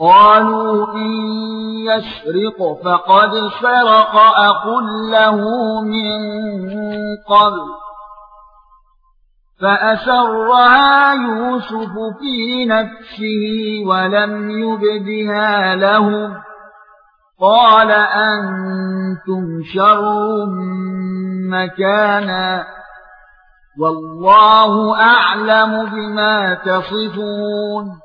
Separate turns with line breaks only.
قالوا إن يسرق فقد سرق أخ له من قبل. فأسرها يوسف في نفسه ولم يبدها لهم. قال أنتم شر مكانا. والله أعلم بما تصفون.